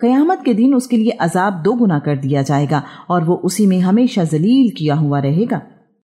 कयामत के दिन उसके लिए अजाब दो गुना कर दिया जाएगा और वो उसी में हमेशा जलील किया हुआ रहेगा।